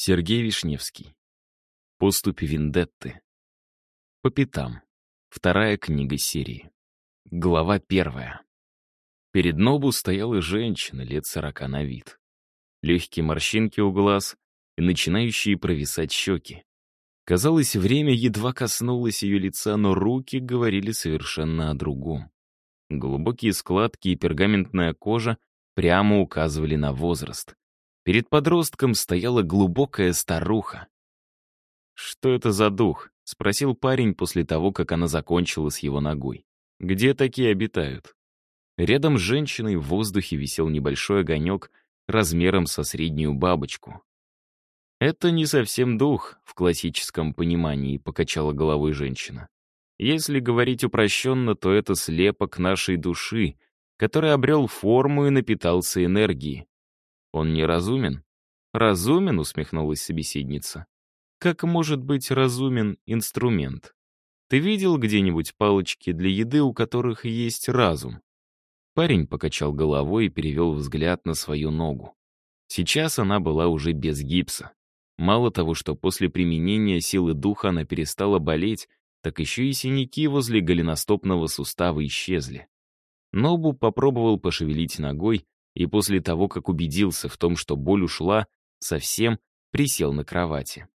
Сергей Вишневский. Поступи Вендетты. По пятам. Вторая книга серии. Глава первая. Перед Нобу стояла женщина лет сорока на вид. Легкие морщинки у глаз и начинающие провисать щеки. Казалось, время едва коснулось ее лица, но руки говорили совершенно о другом. Глубокие складки и пергаментная кожа прямо указывали на возраст. Перед подростком стояла глубокая старуха. «Что это за дух?» — спросил парень после того, как она закончила с его ногой. «Где такие обитают?» Рядом с женщиной в воздухе висел небольшой огонек размером со среднюю бабочку. «Это не совсем дух в классическом понимании», — покачала головой женщина. «Если говорить упрощенно, то это слепок нашей души, который обрел форму и напитался энергией. Он неразумен? Разумен, усмехнулась собеседница. Как может быть разумен инструмент? Ты видел где-нибудь палочки для еды, у которых есть разум? Парень покачал головой и перевел взгляд на свою ногу. Сейчас она была уже без гипса. Мало того, что после применения силы духа она перестала болеть, так еще и синяки возле голеностопного сустава исчезли. Нобу попробовал пошевелить ногой, и после того, как убедился в том, что боль ушла, совсем присел на кровати.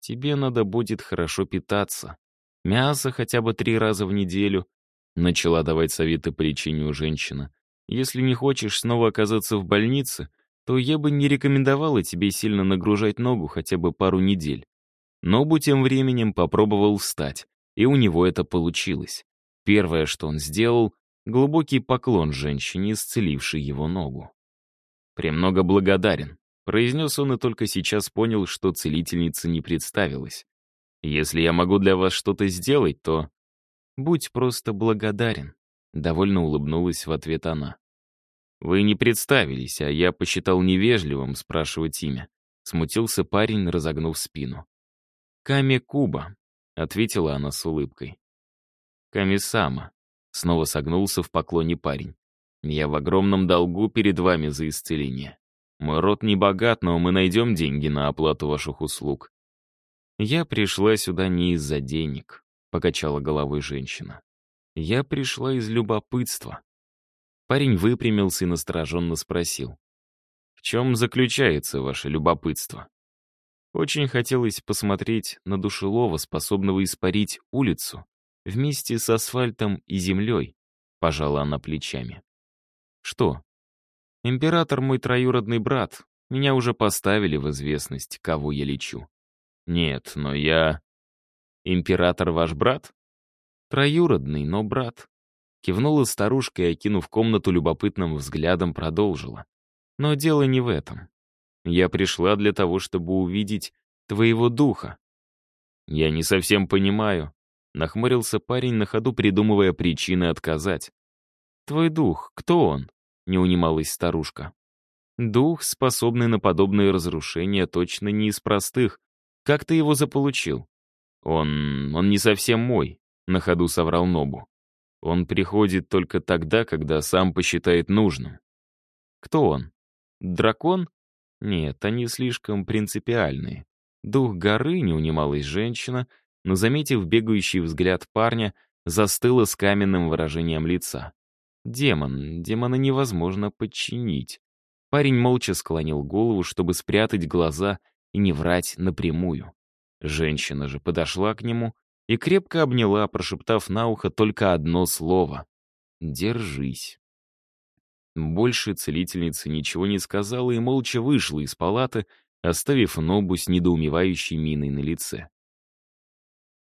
«Тебе надо будет хорошо питаться. Мясо хотя бы три раза в неделю», — начала давать советы по лечению женщина. «Если не хочешь снова оказаться в больнице, то я бы не рекомендовала тебе сильно нагружать ногу хотя бы пару недель». Нобу тем временем попробовал встать, и у него это получилось. Первое, что он сделал, Глубокий поклон женщине, исцелившей его ногу. «Премного благодарен», — произнес он и только сейчас понял, что целительница не представилась. «Если я могу для вас что-то сделать, то...» «Будь просто благодарен», — довольно улыбнулась в ответ она. «Вы не представились, а я посчитал невежливым спрашивать имя». Смутился парень, разогнув спину. «Ками Куба», — ответила она с улыбкой. «Ками-сама», Снова согнулся в поклоне парень. «Я в огромном долгу перед вами за исцеление. Мой род не богат, но мы найдем деньги на оплату ваших услуг». «Я пришла сюда не из-за денег», — покачала головой женщина. «Я пришла из любопытства». Парень выпрямился и настороженно спросил. «В чем заключается ваше любопытство?» Очень хотелось посмотреть на душелова, способного испарить улицу, Вместе с асфальтом и землей, пожала она плечами. Что? Император мой троюродный брат. Меня уже поставили в известность, кого я лечу. Нет, но я... Император ваш брат? Троюродный, но брат. Кивнула старушка и, окинув комнату любопытным взглядом, продолжила. Но дело не в этом. Я пришла для того, чтобы увидеть твоего духа. Я не совсем понимаю, Нахмурился парень на ходу, придумывая причины отказать. «Твой дух, кто он?» — не унималась старушка. «Дух, способный на подобные разрушения, точно не из простых. Как ты его заполучил?» «Он... он не совсем мой», — на ходу соврал Нобу. «Он приходит только тогда, когда сам посчитает нужным». «Кто он? Дракон?» «Нет, они слишком принципиальные. Дух горы, не унималась женщина, — но, заметив бегающий взгляд парня, застыла с каменным выражением лица. Демон, демона невозможно подчинить. Парень молча склонил голову, чтобы спрятать глаза и не врать напрямую. Женщина же подошла к нему и крепко обняла, прошептав на ухо только одно слово — «Держись». Больше целительница ничего не сказала и молча вышла из палаты, оставив Нобу с недоумевающей миной на лице.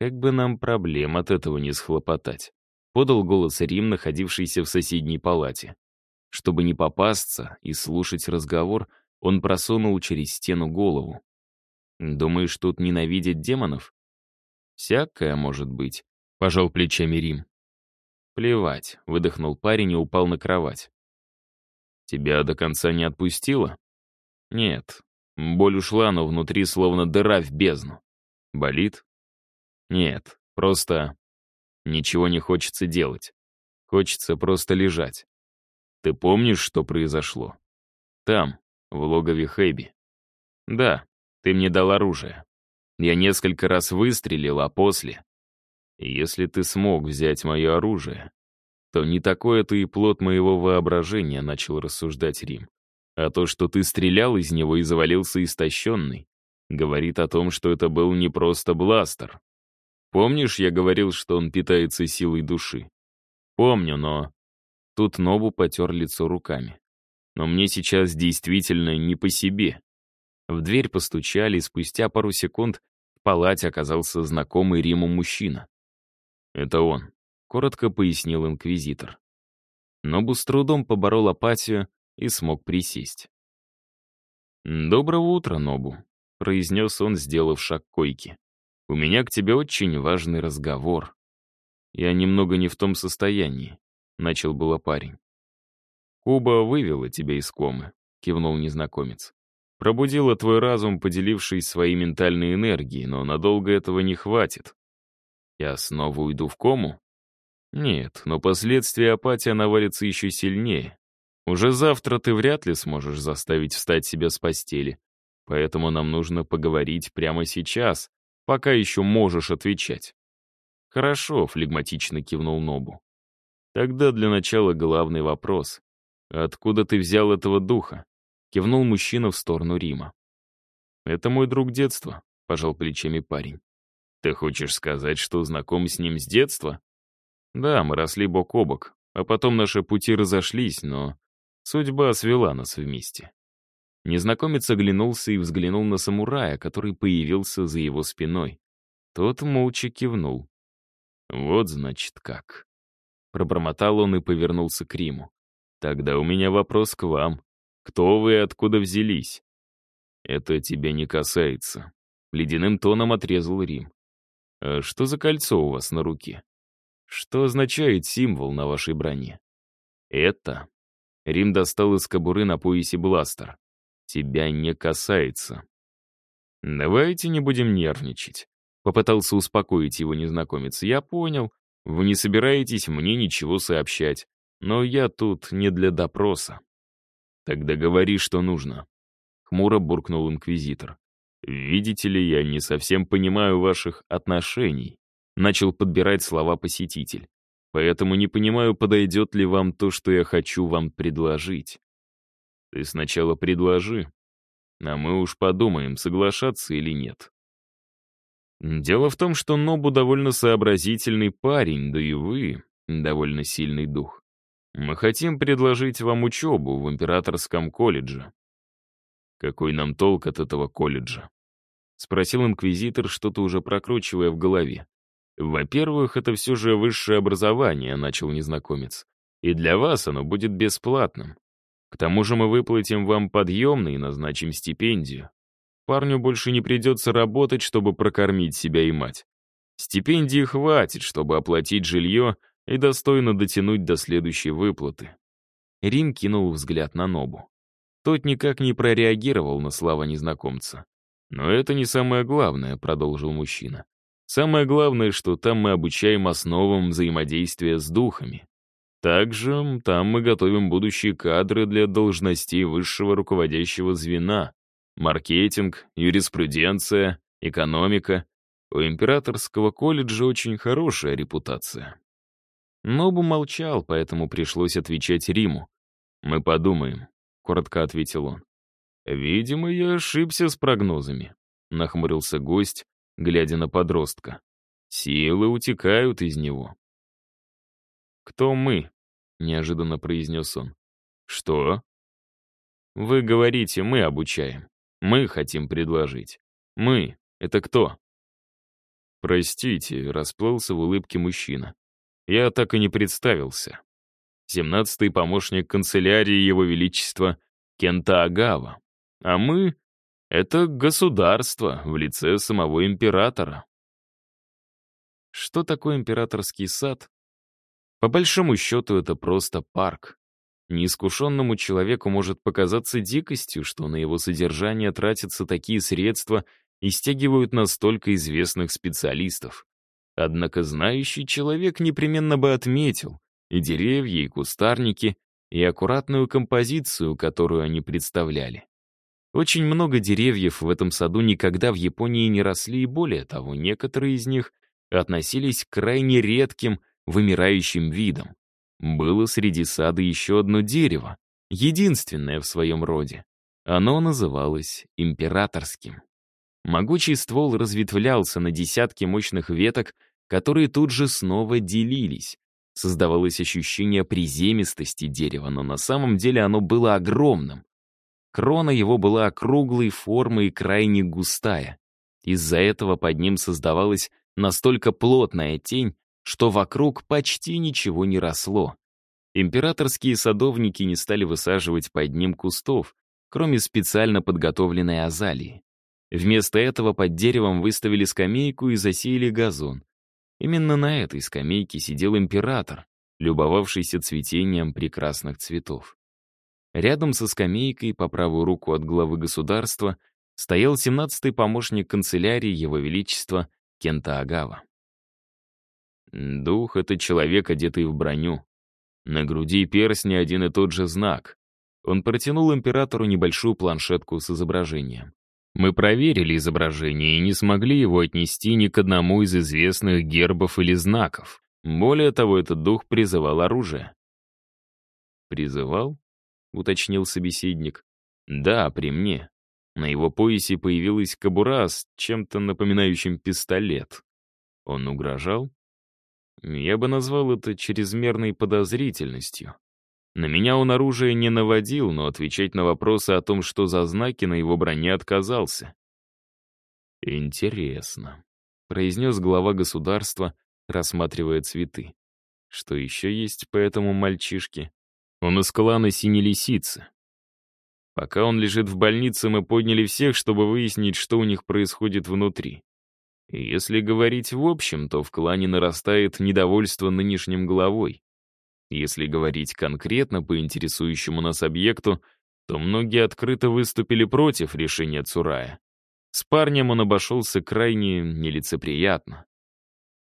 Как бы нам проблем от этого не схлопотать. Подал голос Рим, находившийся в соседней палате. Чтобы не попасться и слушать разговор, он просунул через стену голову. «Думаешь, тут ненавидят демонов?» «Всякое может быть», — пожал плечами Рим. «Плевать», — выдохнул парень и упал на кровать. «Тебя до конца не отпустило?» «Нет. Боль ушла, но внутри словно дыра в бездну. Болит?» Нет, просто ничего не хочется делать. Хочется просто лежать. Ты помнишь, что произошло? Там, в логове Хэби. Да, Ты мне дал оружие. Я несколько раз выстрелил, а после... Если ты смог взять мое оружие, то не такое ты и плод моего воображения, начал рассуждать Рим. А то, что ты стрелял из него и завалился истощенный, говорит о том, что это был не просто бластер. Помнишь, я говорил, что он питается силой души? Помню, но... Тут Нобу потер лицо руками. Но мне сейчас действительно не по себе. В дверь постучали, и спустя пару секунд в палате оказался знакомый Риму мужчина. «Это он», — коротко пояснил инквизитор. Нобу с трудом поборол апатию и смог присесть. «Доброго утра, Нобу», — произнес он, сделав шаг койке. «У меня к тебе очень важный разговор. Я немного не в том состоянии», — начал было парень. «Куба вывела тебя из комы», — кивнул незнакомец. «Пробудила твой разум, поделившись своей ментальной энергией, но надолго этого не хватит. Я снова уйду в кому? Нет, но последствия апатия навалится еще сильнее. Уже завтра ты вряд ли сможешь заставить встать себя с постели. Поэтому нам нужно поговорить прямо сейчас, пока еще можешь отвечать. Хорошо, флегматично кивнул Нобу. Тогда для начала главный вопрос. Откуда ты взял этого духа? Кивнул мужчина в сторону Рима. Это мой друг детства, пожал плечами парень. Ты хочешь сказать, что знаком с ним с детства? Да, мы росли бок о бок, а потом наши пути разошлись, но Судьба свела нас вместе. Незнакомец оглянулся и взглянул на самурая, который появился за его спиной. Тот молча кивнул. «Вот, значит, как». Пробормотал он и повернулся к Риму. «Тогда у меня вопрос к вам. Кто вы и откуда взялись?» «Это тебя не касается», — ледяным тоном отрезал Рим. «А что за кольцо у вас на руке? Что означает символ на вашей броне?» «Это Рим достал из кобуры на поясе бластер. «Тебя не касается». «Давайте не будем нервничать», — попытался успокоить его незнакомец. «Я понял. Вы не собираетесь мне ничего сообщать. Но я тут не для допроса». «Тогда говори, что нужно», — хмуро буркнул инквизитор. «Видите ли, я не совсем понимаю ваших отношений», — начал подбирать слова посетитель. Поэтому не понимаю, подойдет ли вам то, что я хочу вам предложить. Ты сначала предложи, а мы уж подумаем, соглашаться или нет. Дело в том, что Нобу довольно сообразительный парень, да и вы довольно сильный дух. Мы хотим предложить вам учебу в императорском колледже. Какой нам толк от этого колледжа? Спросил инквизитор, что-то уже прокручивая в голове. «Во-первых, это все же высшее образование», — начал незнакомец. «И для вас оно будет бесплатным. К тому же мы выплатим вам подъемный и назначим стипендию. Парню больше не придется работать, чтобы прокормить себя и мать. Стипендии хватит, чтобы оплатить жилье и достойно дотянуть до следующей выплаты». Рим кинул взгляд на Нобу. Тот никак не прореагировал на слова незнакомца. «Но это не самое главное», — продолжил мужчина. Самое главное, что там мы обучаем основам взаимодействия с духами. Также там мы готовим будущие кадры для должностей высшего руководящего звена. Маркетинг, юриспруденция, экономика. У императорского колледжа очень хорошая репутация. Нобу молчал, поэтому пришлось отвечать Риму. «Мы подумаем», — коротко ответил он. «Видимо, я ошибся с прогнозами», — нахмурился гость, глядя на подростка. Силы утекают из него. «Кто мы?» — неожиданно произнес он. «Что?» «Вы говорите, мы обучаем. Мы хотим предложить. Мы — это кто?» «Простите», — расплылся в улыбке мужчина. «Я так и не представился. Семнадцатый помощник канцелярии Его Величества Кента Агава. А мы это государство в лице самого императора. Что такое императорский сад? По большому счету, это просто парк. Неискушенному человеку может показаться дикостью, что на его содержание тратятся такие средства и стягивают настолько известных специалистов. Однако знающий человек непременно бы отметил и деревья, и кустарники, и аккуратную композицию, которую они представляли. Очень много деревьев в этом саду никогда в Японии не росли, и более того, некоторые из них относились к крайне редким, вымирающим видам. Было среди сада еще одно дерево, единственное в своем роде. Оно называлось императорским. Могучий ствол разветвлялся на десятки мощных веток, которые тут же снова делились. Создавалось ощущение приземистости дерева, но на самом деле оно было огромным. Крона его была округлой формы и крайне густая. Из-за этого под ним создавалась настолько плотная тень, что вокруг почти ничего не росло. Императорские садовники не стали высаживать под ним кустов, кроме специально подготовленной азалии. Вместо этого под деревом выставили скамейку и засеяли газон. Именно на этой скамейке сидел император, любовавшийся цветением прекрасных цветов. Рядом со скамейкой, по правую руку от главы государства, стоял 17-й помощник канцелярии Его Величества Кента Агава. Дух — это человек, одетый в броню. На груди перстня один и тот же знак. Он протянул императору небольшую планшетку с изображением. Мы проверили изображение и не смогли его отнести ни к одному из известных гербов или знаков. Более того, этот дух призывал оружие. «Призывал?» — уточнил собеседник. «Да, при мне. На его поясе появилась кобура с чем-то напоминающим пистолет. Он угрожал? Я бы назвал это чрезмерной подозрительностью. На меня он оружие не наводил, но отвечать на вопросы о том, что за знаки на его броне, отказался. «Интересно», — произнес глава государства, рассматривая цветы. «Что еще есть по этому мальчишке?» Он из клана Синей Лисицы. Пока он лежит в больнице, мы подняли всех, чтобы выяснить, что у них происходит внутри. Если говорить в общем, то в клане нарастает недовольство нынешним главой. Если говорить конкретно по интересующему нас объекту, то многие открыто выступили против решения Цурая. С парнем он обошелся крайне нелицеприятно.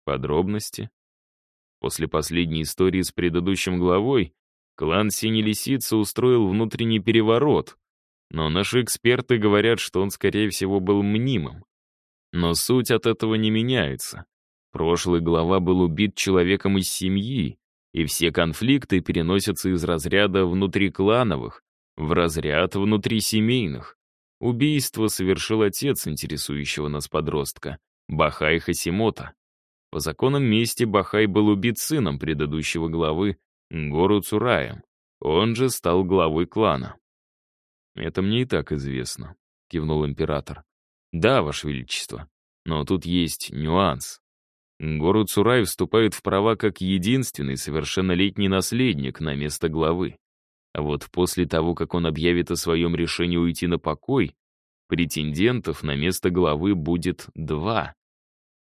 Подробности? После последней истории с предыдущим главой Клан Синей Лисицы устроил внутренний переворот, но наши эксперты говорят, что он, скорее всего, был мнимым. Но суть от этого не меняется. Прошлый глава был убит человеком из семьи, и все конфликты переносятся из разряда внутриклановых в разряд внутрисемейных. Убийство совершил отец интересующего нас подростка, Бахай Хасимота. По законам мести Бахай был убит сыном предыдущего главы, гору Цураем. Он же стал главой клана. «Это мне и так известно», — кивнул император. «Да, Ваше Величество, но тут есть нюанс. Гору Цурай вступает в права как единственный совершеннолетний наследник на место главы. А вот после того, как он объявит о своем решении уйти на покой, претендентов на место главы будет два.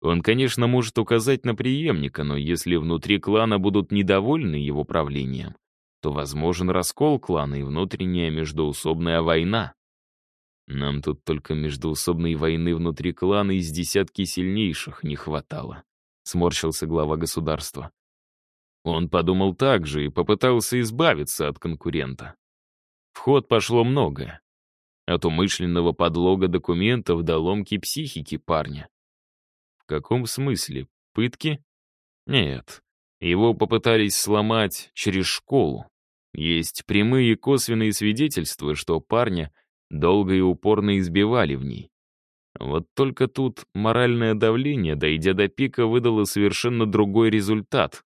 Он, конечно, может указать на преемника, но если внутри клана будут недовольны его правлением, то возможен раскол клана и внутренняя междоусобная война. Нам тут только междоусобной войны внутри клана из десятки сильнейших не хватало, сморщился глава государства. Он подумал так же и попытался избавиться от конкурента. В ход пошло многое. От умышленного подлога документов до ломки психики парня каком смысле? Пытки? Нет. Его попытались сломать через школу. Есть прямые и косвенные свидетельства, что парня долго и упорно избивали в ней. Вот только тут моральное давление, дойдя до пика, выдало совершенно другой результат.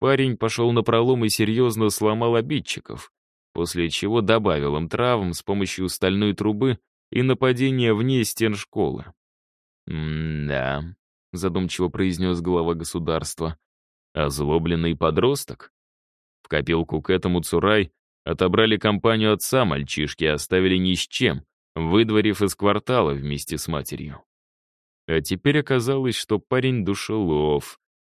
Парень пошел на пролом и серьезно сломал обидчиков, после чего добавил им травм с помощью стальной трубы и нападения вне стен школы. М-да, — задумчиво произнес глава государства. «Озлобленный подросток?» В копилку к этому Цурай отобрали компанию отца мальчишки и оставили ни с чем, выдворив из квартала вместе с матерью. А теперь оказалось, что парень душелов,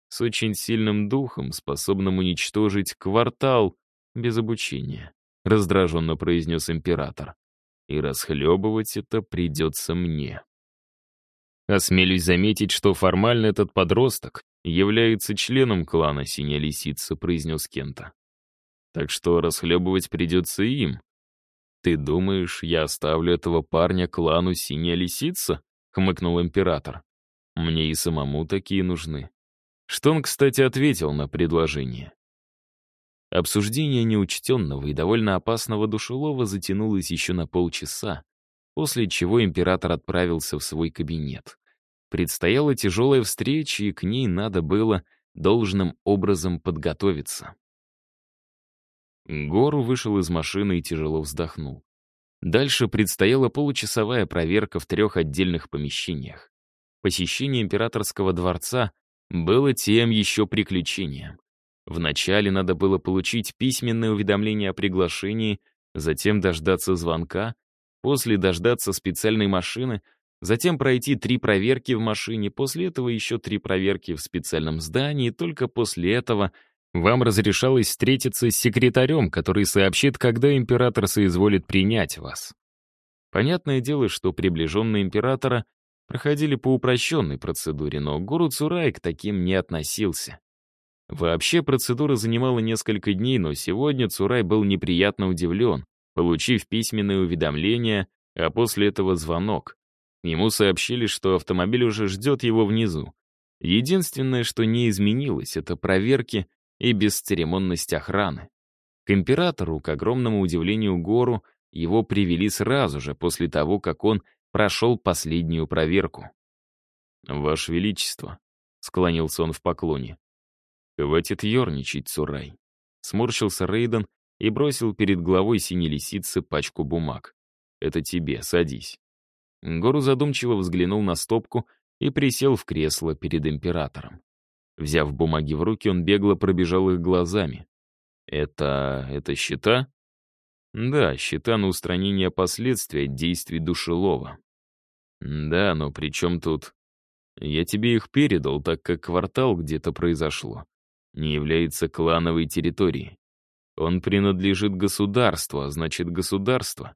с очень сильным духом, способным уничтожить квартал без обучения, раздраженно произнес император. И расхлебывать это придется мне. Осмелюсь заметить, что формально этот подросток является членом клана «Синяя лисица», произнес Кента. Так что расхлебывать придется им. «Ты думаешь, я оставлю этого парня клану Синяя Лисица?» — хмыкнул император. «Мне и самому такие нужны». Что он, кстати, ответил на предложение. Обсуждение неучтенного и довольно опасного душелова затянулось еще на полчаса, после чего император отправился в свой кабинет. Предстояла тяжелая встреча, и к ней надо было должным образом подготовиться. Гору вышел из машины и тяжело вздохнул. Дальше предстояла получасовая проверка в трех отдельных помещениях. Посещение императорского дворца было тем еще приключением. Вначале надо было получить письменное уведомление о приглашении, затем дождаться звонка, после дождаться специальной машины, затем пройти три проверки в машине, после этого еще три проверки в специальном здании, и только после этого вам разрешалось встретиться с секретарем, который сообщит, когда император соизволит принять вас. Понятное дело, что приближенные императора проходили по упрощенной процедуре, но гуру Цурай к таким не относился. Вообще процедура занимала несколько дней, но сегодня Цурай был неприятно удивлен, получив письменное уведомление, а после этого звонок. Ему сообщили, что автомобиль уже ждет его внизу. Единственное, что не изменилось, это проверки и бесцеремонность охраны. К императору, к огромному удивлению Гору, его привели сразу же после того, как он прошел последнюю проверку. «Ваше Величество», — склонился он в поклоне, — «хватит ерничать, Цурай». Сморщился Рейден и бросил перед главой синей лисицы пачку бумаг. «Это тебе, садись». Гору задумчиво взглянул на стопку и присел в кресло перед императором. Взяв бумаги в руки, он бегло пробежал их глазами. «Это... это счета?» «Да, счета на устранение последствий от действий душелова». «Да, но при чем тут...» «Я тебе их передал, так как квартал где-то произошло. Не является клановой территорией. Он принадлежит государству, а значит государство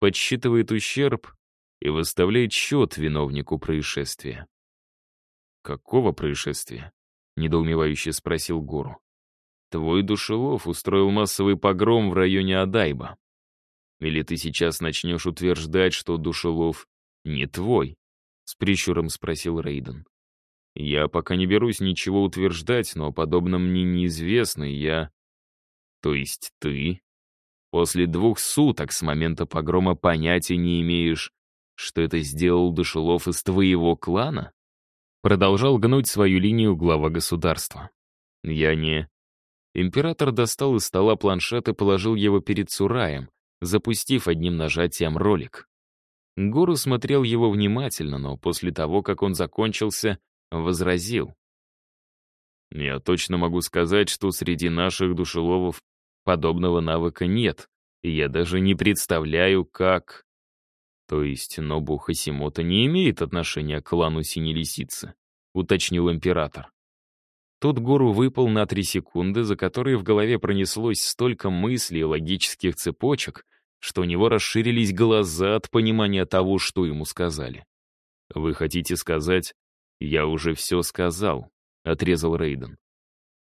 подсчитывает ущерб и выставляет счет виновнику происшествия». «Какого происшествия?» Недоумевающе спросил Гору. Твой душелов устроил массовый погром в районе Адайба. Или ты сейчас начнешь утверждать, что душелов не твой? С прищуром спросил Рейден. Я пока не берусь ничего утверждать, но подобно мне неизвестно, я... То есть ты? После двух суток с момента погрома понятия не имеешь, что это сделал Душелов из твоего клана? Продолжал гнуть свою линию глава государства. Я не... Император достал из стола планшет и положил его перед Сураем, запустив одним нажатием ролик. Гуру смотрел его внимательно, но после того, как он закончился, возразил. «Я точно могу сказать, что среди наших душеловов подобного навыка нет, и я даже не представляю, как...» То есть Нобу Хасимото не имеет отношения к клану Синей Лисицы, уточнил император. Тут гору выпал на три секунды, за которые в голове пронеслось столько мыслей и логических цепочек, что у него расширились глаза от понимания того, что ему сказали. «Вы хотите сказать, я уже все сказал», — отрезал Рейден.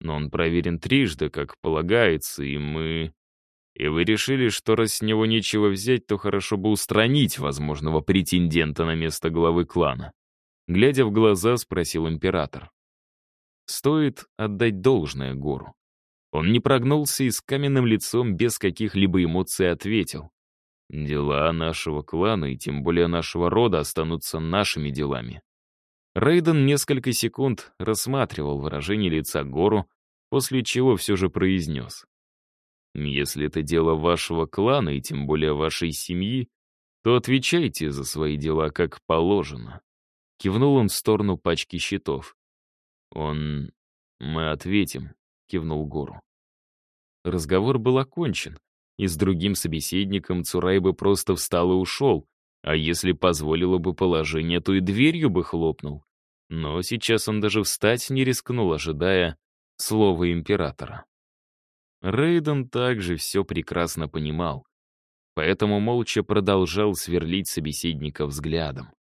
«Но он проверен трижды, как полагается, и мы...» И вы решили, что раз с него нечего взять, то хорошо бы устранить возможного претендента на место главы клана. Глядя в глаза, спросил император. Стоит отдать должное Гору. Он не прогнулся и с каменным лицом без каких-либо эмоций ответил. «Дела нашего клана и тем более нашего рода останутся нашими делами». Рейден несколько секунд рассматривал выражение лица Гору, после чего все же произнес. Если это дело вашего клана и тем более вашей семьи, то отвечайте за свои дела как положено. Кивнул он в сторону пачки счетов. Он... Мы ответим, кивнул Гору. Разговор был окончен, и с другим собеседником Цурай бы просто встал и ушел, а если позволило бы положение, то и дверью бы хлопнул. Но сейчас он даже встать не рискнул, ожидая слова императора. Рейден также все прекрасно понимал, поэтому молча продолжал сверлить собеседника взглядом.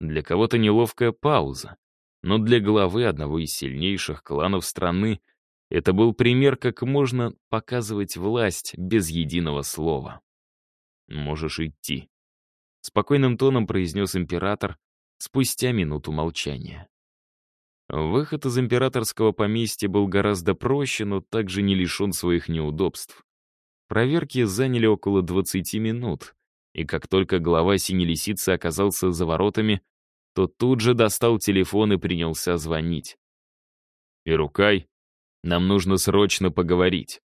Для кого-то неловкая пауза, но для главы одного из сильнейших кланов страны это был пример, как можно показывать власть без единого слова. Можешь идти. Спокойным тоном произнес император спустя минуту молчания. Выход из императорского поместья был гораздо проще, но также не лишен своих неудобств. Проверки заняли около 20 минут, и как только глава синей лисицы оказался за воротами, то тут же достал телефон и принялся звонить. «Ирукай, нам нужно срочно поговорить».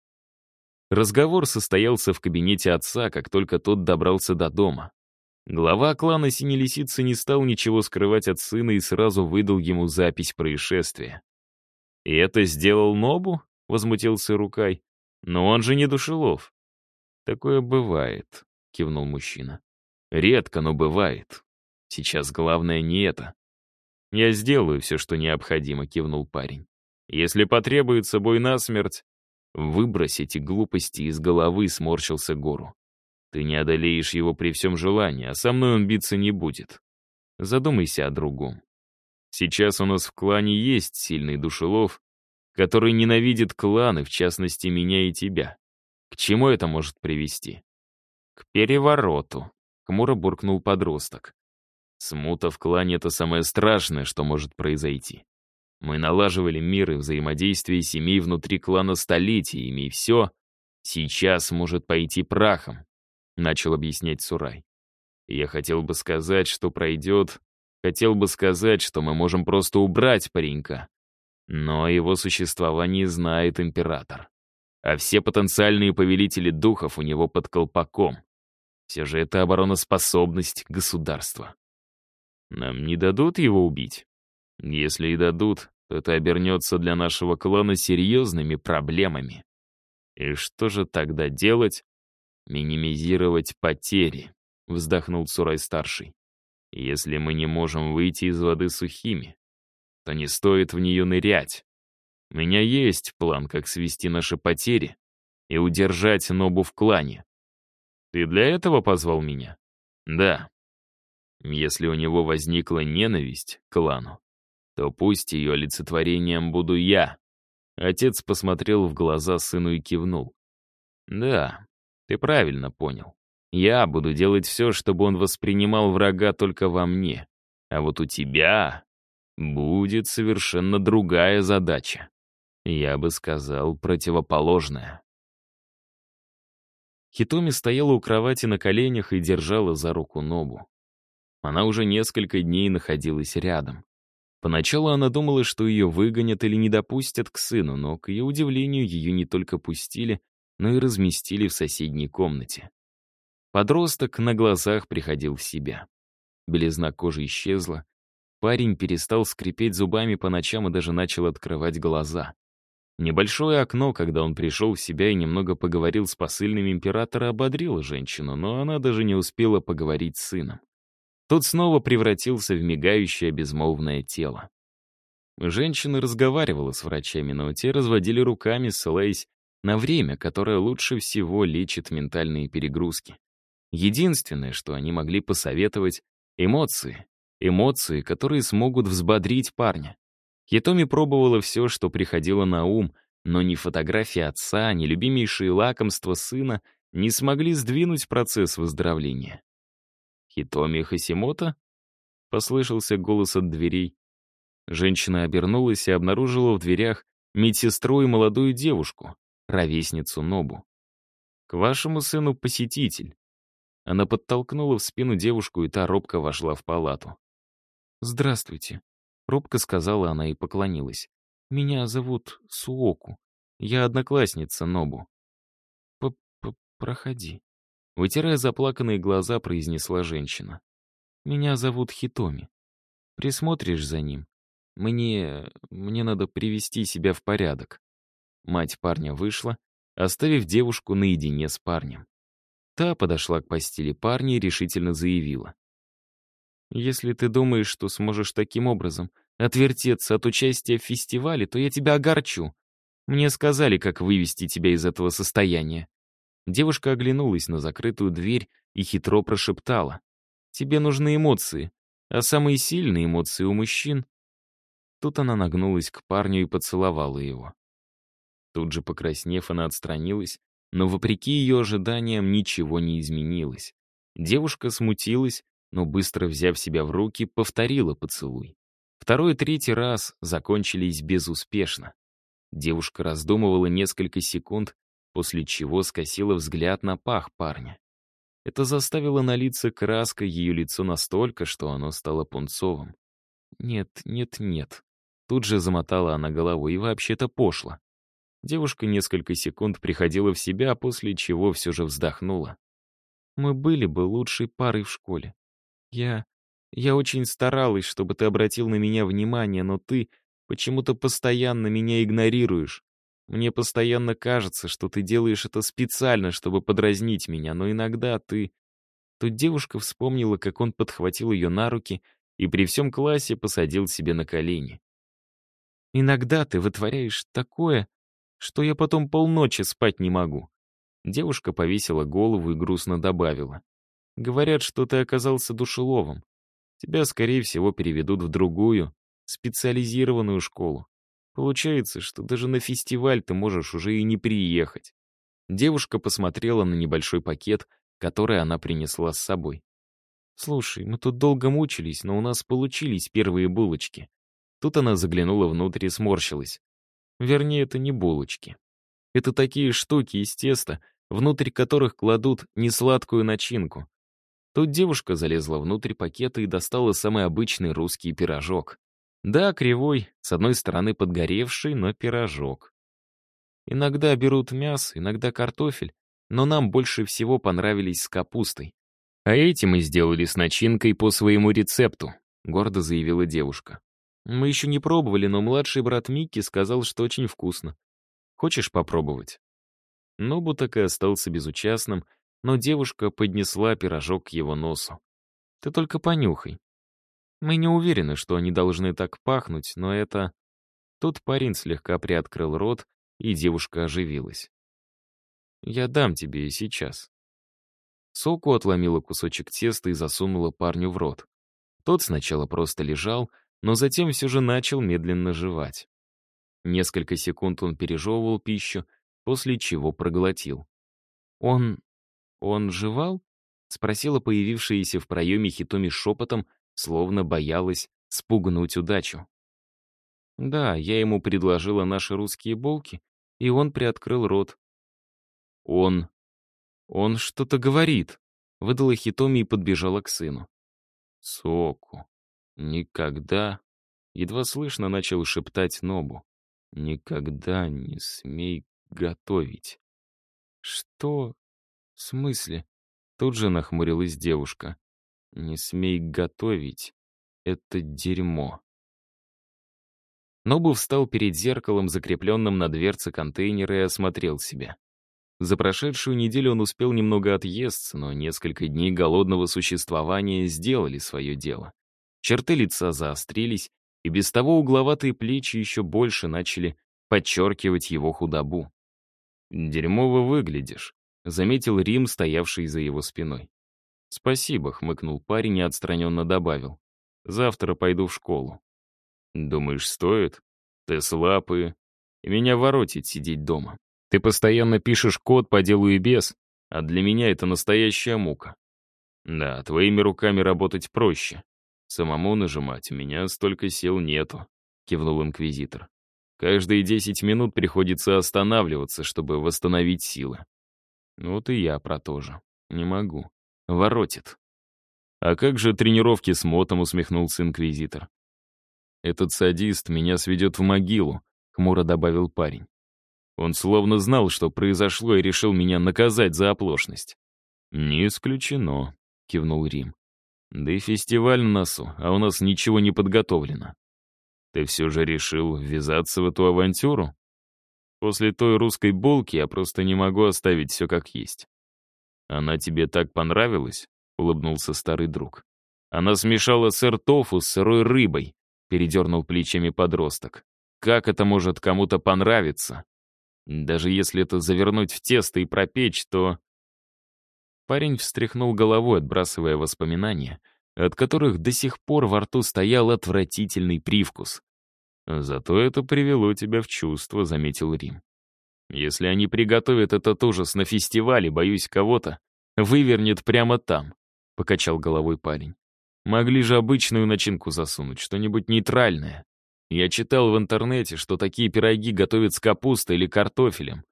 Разговор состоялся в кабинете отца, как только тот добрался до дома. Глава клана Синей не стал ничего скрывать от сына и сразу выдал ему запись происшествия. «И это сделал Нобу?» — возмутился Рукай. «Но он же не душелов». «Такое бывает», — кивнул мужчина. «Редко, но бывает. Сейчас главное не это». «Я сделаю все, что необходимо», — кивнул парень. «Если потребуется бой насмерть, выбрось эти глупости из головы», — сморщился Гору. Ты не одолеешь его при всем желании, а со мной он биться не будет. Задумайся о другом. Сейчас у нас в клане есть сильный душелов, который ненавидит кланы, в частности, меня и тебя. К чему это может привести? К перевороту, хмуро буркнул подросток. Смута в клане — это самое страшное, что может произойти. Мы налаживали мир и взаимодействие семей внутри клана столетиями, и все сейчас может пойти прахом начал объяснять Сурай. Я хотел бы сказать, что пройдет, хотел бы сказать, что мы можем просто убрать паренька. Но о его существовании знает император. А все потенциальные повелители духов у него под колпаком. Все же это обороноспособность государства. Нам не дадут его убить? Если и дадут, то это обернется для нашего клана серьезными проблемами. И что же тогда делать? «Минимизировать потери», — вздохнул Цурай-старший. «Если мы не можем выйти из воды сухими, то не стоит в нее нырять. У меня есть план, как свести наши потери и удержать Нобу в клане. Ты для этого позвал меня? Да. Если у него возникла ненависть к клану, то пусть ее олицетворением буду я. Отец посмотрел в глаза сыну и кивнул. Да, ты правильно понял. Я буду делать все, чтобы он воспринимал врага только во мне. А вот у тебя будет совершенно другая задача. Я бы сказал, противоположная. Хитоми стояла у кровати на коленях и держала за руку Нобу. Она уже несколько дней находилась рядом. Поначалу она думала, что ее выгонят или не допустят к сыну, но, к ее удивлению, ее не только пустили, но и разместили в соседней комнате. Подросток на глазах приходил в себя. Белизна кожи исчезла. Парень перестал скрипеть зубами по ночам и даже начал открывать глаза. Небольшое окно, когда он пришел в себя и немного поговорил с посыльным императора, ободрило женщину, но она даже не успела поговорить с сыном. Тот снова превратился в мигающее безмолвное тело. Женщина разговаривала с врачами, но те разводили руками, ссылаясь на время, которое лучше всего лечит ментальные перегрузки. Единственное, что они могли посоветовать — эмоции. Эмоции, которые смогут взбодрить парня. Хитоми пробовала все, что приходило на ум, но ни фотографии отца, ни любимейшие лакомства сына не смогли сдвинуть процесс выздоровления. «Хитоми Хасимото?» — послышался голос от дверей. Женщина обернулась и обнаружила в дверях медсестру и молодую девушку, ровесницу Нобу. «К вашему сыну посетитель». Она подтолкнула в спину девушку, и та робко вошла в палату. «Здравствуйте», — робко сказала она и поклонилась. «Меня зовут Суоку. Я одноклассница Нобу». П -п «Проходи», — вытирая заплаканные глаза, произнесла женщина. «Меня зовут Хитоми. Присмотришь за ним? Мне... мне надо привести себя в порядок». Мать парня вышла, оставив девушку наедине с парнем. Та подошла к постели парня и решительно заявила. «Если ты думаешь, что сможешь таким образом отвертеться от участия в фестивале, то я тебя огорчу. Мне сказали, как вывести тебя из этого состояния». Девушка оглянулась на закрытую дверь и хитро прошептала. «Тебе нужны эмоции, а самые сильные эмоции у мужчин...» Тут она нагнулась к парню и поцеловала его. Тут же покраснев, она отстранилась но вопреки ее ожиданиям ничего не изменилось. Девушка смутилась, но быстро взяв себя в руки, повторила поцелуй. Второй и третий раз закончились безуспешно. Девушка раздумывала несколько секунд, после чего скосила взгляд на пах парня. Это заставило налиться краской ее лицо настолько, что оно стало пунцовым. «Нет, нет, нет». Тут же замотала она головой, и вообще-то пошло. Девушка несколько секунд приходила в себя, после чего все же вздохнула. «Мы были бы лучшей парой в школе. Я... я очень старалась, чтобы ты обратил на меня внимание, но ты почему-то постоянно меня игнорируешь. Мне постоянно кажется, что ты делаешь это специально, чтобы подразнить меня, но иногда ты...» Тут девушка вспомнила, как он подхватил ее на руки и при всем классе посадил себе на колени. «Иногда ты вытворяешь такое, что я потом полночи спать не могу». Девушка повесила голову и грустно добавила. «Говорят, что ты оказался душеловым. Тебя, скорее всего, переведут в другую, специализированную школу. Получается, что даже на фестиваль ты можешь уже и не приехать. Девушка посмотрела на небольшой пакет, который она принесла с собой. «Слушай, мы тут долго мучились, но у нас получились первые булочки». Тут она заглянула внутрь и сморщилась. Вернее, это не булочки. Это такие штуки из теста, внутрь которых кладут несладкую начинку. Тут девушка залезла внутрь пакета и достала самый обычный русский пирожок. Да, кривой, с одной стороны подгоревший, но пирожок. Иногда берут мясо, иногда картофель, но нам больше всего понравились с капустой. А эти мы сделали с начинкой по своему рецепту, гордо заявила девушка. Мы еще не пробовали, но младший брат Микки сказал, что очень вкусно. Хочешь попробовать? Нобу так и остался безучастным, но девушка поднесла пирожок к его носу. Ты только понюхай. Мы не уверены, что они должны так пахнуть, но это... Тут парень слегка приоткрыл рот, и девушка оживилась. «Я дам тебе и сейчас». Соку отломила кусочек теста и засунула парню в рот. Тот сначала просто лежал, но затем все же начал медленно жевать. Несколько секунд он пережевывал пищу, после чего проглотил. «Он... он жевал?» — спросила появившаяся в проеме Хитоми шепотом, словно боялась спугнуть удачу. Да, я ему предложила наши русские булки, и он приоткрыл рот. Он... он что-то говорит, выдала Хитоми и подбежала к сыну. Соку. Никогда... Едва слышно начал шептать Нобу. «Никогда не смей готовить». «Что? В смысле?» Тут же нахмурилась девушка. Не смей готовить. Это дерьмо. Нобу встал перед зеркалом, закрепленным на дверце контейнера, и осмотрел себя. За прошедшую неделю он успел немного отъесться, но несколько дней голодного существования сделали свое дело. Черты лица заострились, и без того угловатые плечи еще больше начали подчеркивать его худобу. «Дерьмово выглядишь», — заметил Рим, стоявший за его спиной. «Спасибо», — хмыкнул парень и отстраненно добавил. «Завтра пойду в школу». «Думаешь, стоит? Ты слабый. И меня воротит сидеть дома. Ты постоянно пишешь код по делу и без, а для меня это настоящая мука. Да, твоими руками работать проще. Самому нажимать у меня столько сил нету», — кивнул инквизитор. «Каждые десять минут приходится останавливаться, чтобы восстановить силы. Вот и я про то же. Не могу. Воротит. «А как же тренировки с мотом?» — усмехнулся инквизитор. «Этот садист меня сведет в могилу», — хмуро добавил парень. Он словно знал, что произошло, и решил меня наказать за оплошность. «Не исключено», — кивнул Рим. «Да и фестиваль на носу, а у нас ничего не подготовлено. Ты все же решил ввязаться в эту авантюру? После той русской булки я просто не могу оставить все как есть. «Она тебе так понравилась?» — улыбнулся старый друг. «Она смешала сыр тофу с сырой рыбой», — передернул плечами подросток. «Как это может кому-то понравиться? Даже если это завернуть в тесто и пропечь, то...» Парень встряхнул головой, отбрасывая воспоминания, от которых до сих пор во рту стоял отвратительный привкус. «Зато это привело тебя в чувство», — заметил Рим. Если они приготовят этот ужас на фестивале, боюсь, кого-то вывернет прямо там», — покачал головой парень. «Могли же обычную начинку засунуть, что-нибудь нейтральное. Я читал в интернете, что такие пироги готовят с капустой или картофелем.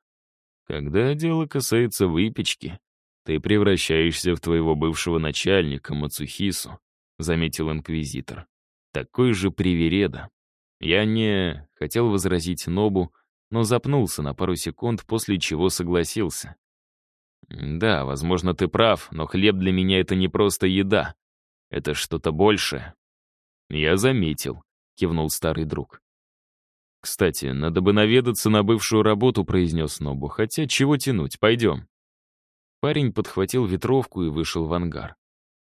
Когда дело касается выпечки, ты превращаешься в твоего бывшего начальника Мацухису», — заметил инквизитор. «Такой же привереда». Я не хотел возразить Нобу, но запнулся на пару секунд, после чего согласился. «Да, возможно, ты прав, но хлеб для меня — это не просто еда. Это что-то большее». «Я заметил», — кивнул старый друг. «Кстати, надо бы наведаться на бывшую работу», — произнес Нобу. «Хотя чего тянуть, пойдем». Парень подхватил ветровку и вышел в ангар.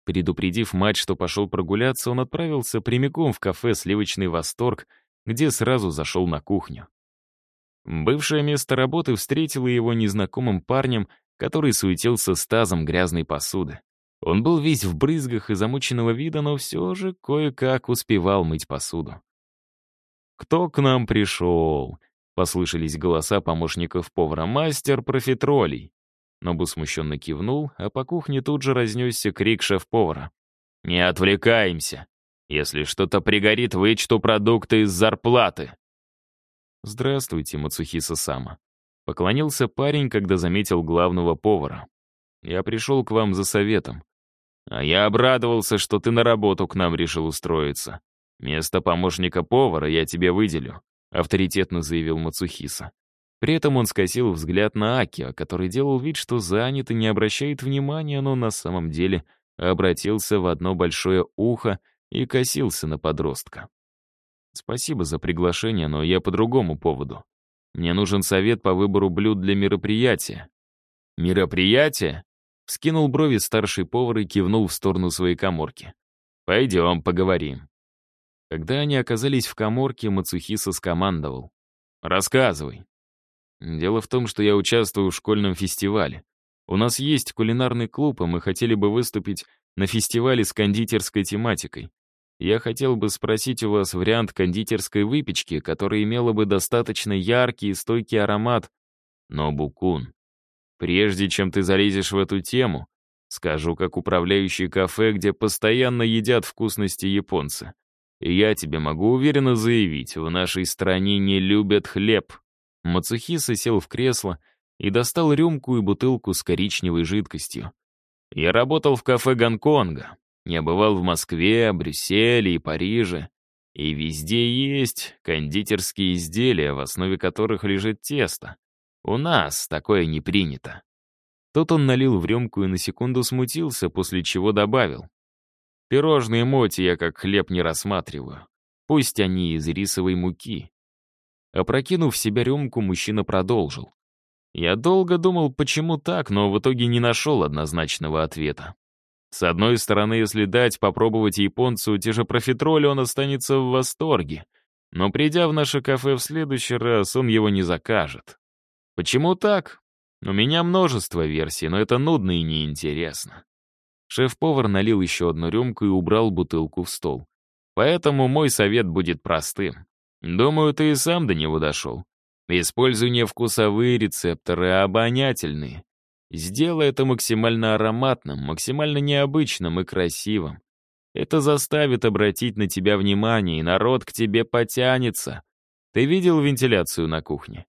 Предупредив мать, что пошел прогуляться, он отправился прямиком в кафе «Сливочный восторг», где сразу зашел на кухню. Бывшее место работы встретило его незнакомым парнем, который суетился с тазом грязной посуды. Он был весь в брызгах и замученного вида, но все же кое-как успевал мыть посуду. «Кто к нам пришел?» — послышались голоса помощников повара. «Мастер профитролей». Нобу смущенно кивнул, а по кухне тут же разнесся крик шеф-повара. «Не отвлекаемся! Если что-то пригорит, вычту продукты из зарплаты!» «Здравствуйте, Мацухиса-сама», — поклонился парень, когда заметил главного повара. «Я пришел к вам за советом. А я обрадовался, что ты на работу к нам решил устроиться. Место помощника повара я тебе выделю», — авторитетно заявил Мацухиса. При этом он скосил взгляд на Акио, который делал вид, что занят и не обращает внимания, но на самом деле обратился в одно большое ухо и косился на подростка. «Спасибо за приглашение, но я по другому поводу. Мне нужен совет по выбору блюд для мероприятия». «Мероприятие?» — вскинул брови старший повар и кивнул в сторону своей коморки. «Пойдем, поговорим». Когда они оказались в коморке, Мацухиса скомандовал. «Рассказывай». Дело в том, что я участвую в школьном фестивале. У нас есть кулинарный клуб, и мы хотели бы выступить на фестивале с кондитерской тематикой. Я хотел бы спросить у вас вариант кондитерской выпечки, которая имела бы достаточно яркий и стойкий аромат. Но, Букун, прежде чем ты залезешь в эту тему, скажу как управляющий кафе, где постоянно едят вкусности японцы. И я тебе могу уверенно заявить, в нашей стране не любят хлеб. Мацухиса сел в кресло и достал рюмку и бутылку с коричневой жидкостью. «Я работал в кафе Гонконга. Я бывал в Москве, Брюсселе и Париже. И везде есть кондитерские изделия, в основе которых лежит тесто. У нас такое не принято». Тут он налил в рюмку и на секунду смутился, после чего добавил. «Пирожные моти я как хлеб не рассматриваю. Пусть они из рисовой муки. Опрокинув в себя рюмку, мужчина продолжил. Я долго думал, почему так, но в итоге не нашел однозначного ответа. С одной стороны, если дать попробовать японцу те же профитроли, он останется в восторге. Но придя в наше кафе в следующий раз, он его не закажет. Почему так? У меня множество версий, но это нудно и неинтересно. Шеф-повар налил еще одну рюмку и убрал бутылку в стол. Поэтому мой совет будет простым. Думаю, ты и сам до него дошел. Используй не вкусовые рецепторы, а обонятельные. Сделай это максимально ароматным, максимально необычным и красивым. Это заставит обратить на тебя внимание, и народ к тебе потянется. Ты видел вентиляцию на кухне?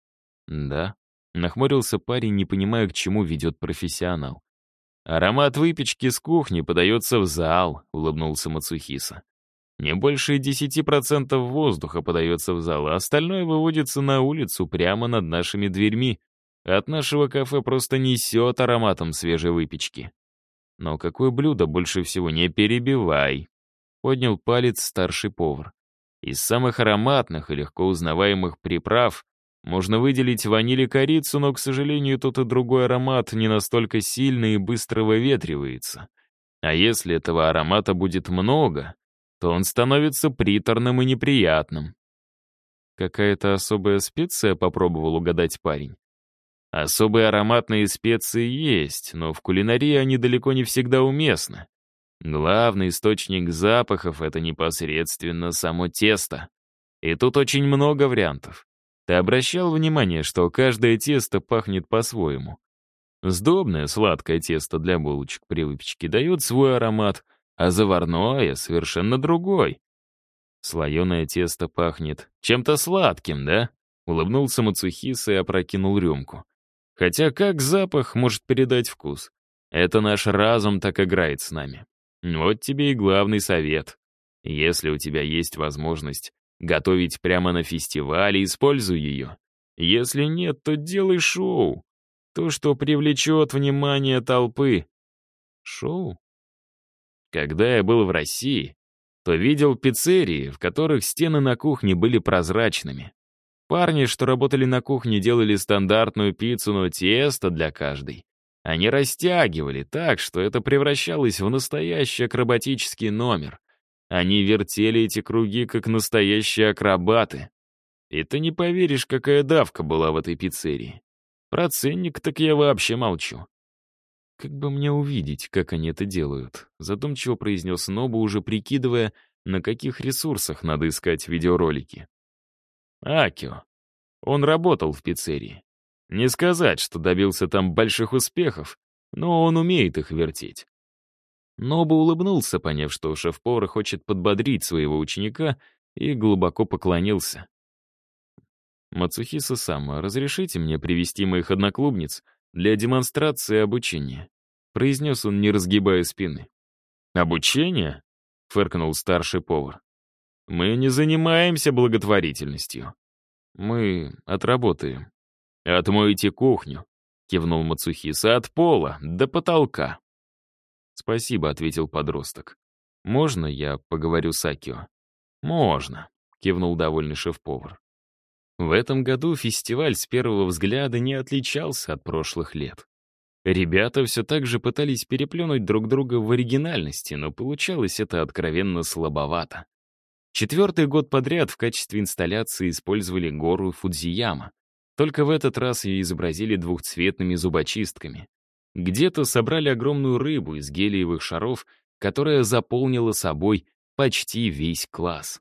Да. Нахмурился парень, не понимая, к чему ведет профессионал. Аромат выпечки с кухни подается в зал, улыбнулся Мацухиса. Не больше 10% воздуха подается в зал, а остальное выводится на улицу прямо над нашими дверьми. От нашего кафе просто несет ароматом свежей выпечки. Но какое блюдо больше всего не перебивай? Поднял палец старший повар. Из самых ароматных и легко узнаваемых приправ можно выделить ваниль и корицу, но, к сожалению, тот и другой аромат не настолько сильный и быстро выветривается. А если этого аромата будет много, то он становится приторным и неприятным. Какая-то особая специя попробовал угадать парень. Особые ароматные специи есть, но в кулинарии они далеко не всегда уместны. Главный источник запахов — это непосредственно само тесто. И тут очень много вариантов. Ты обращал внимание, что каждое тесто пахнет по-своему? Сдобное, сладкое тесто для булочек при выпечке дает свой аромат, а заварное — совершенно другой. Слоеное тесто пахнет чем-то сладким, да? Улыбнулся Мацухиса и опрокинул рюмку. Хотя как запах может передать вкус? Это наш разум так играет с нами. Вот тебе и главный совет. Если у тебя есть возможность готовить прямо на фестивале, используй ее. Если нет, то делай шоу. То, что привлечет внимание толпы. Шоу? Когда я был в России, то видел пиццерии, в которых стены на кухне были прозрачными. Парни, что работали на кухне, делали стандартную пиццу, но тесто для каждой. Они растягивали так, что это превращалось в настоящий акробатический номер. Они вертели эти круги, как настоящие акробаты. И ты не поверишь, какая давка была в этой пиццерии. Про ценник так я вообще молчу. «Как бы мне увидеть, как они это делают?» Задумчиво произнес Нобу, уже прикидывая, на каких ресурсах надо искать видеоролики. «Акио. Он работал в пиццерии. Не сказать, что добился там больших успехов, но он умеет их вертеть. Нобу улыбнулся, поняв, что шеф-повар хочет подбодрить своего ученика, и глубоко поклонился. «Мацухиса-сама, разрешите мне привести моих одноклубниц для демонстрации обучения?» произнес он, не разгибая спины. «Обучение?» — фыркнул старший повар. «Мы не занимаемся благотворительностью. Мы отработаем. Отмоете кухню», — кивнул Мацухиса, — «от пола до потолка». «Спасибо», — ответил подросток. «Можно я поговорю с Акио?» «Можно», — кивнул довольный шеф-повар. В этом году фестиваль с первого взгляда не отличался от прошлых лет. Ребята все так же пытались переплюнуть друг друга в оригинальности, но получалось это откровенно слабовато. Четвертый год подряд в качестве инсталляции использовали гору Фудзияма. Только в этот раз ее изобразили двухцветными зубочистками. Где-то собрали огромную рыбу из гелиевых шаров, которая заполнила собой почти весь класс.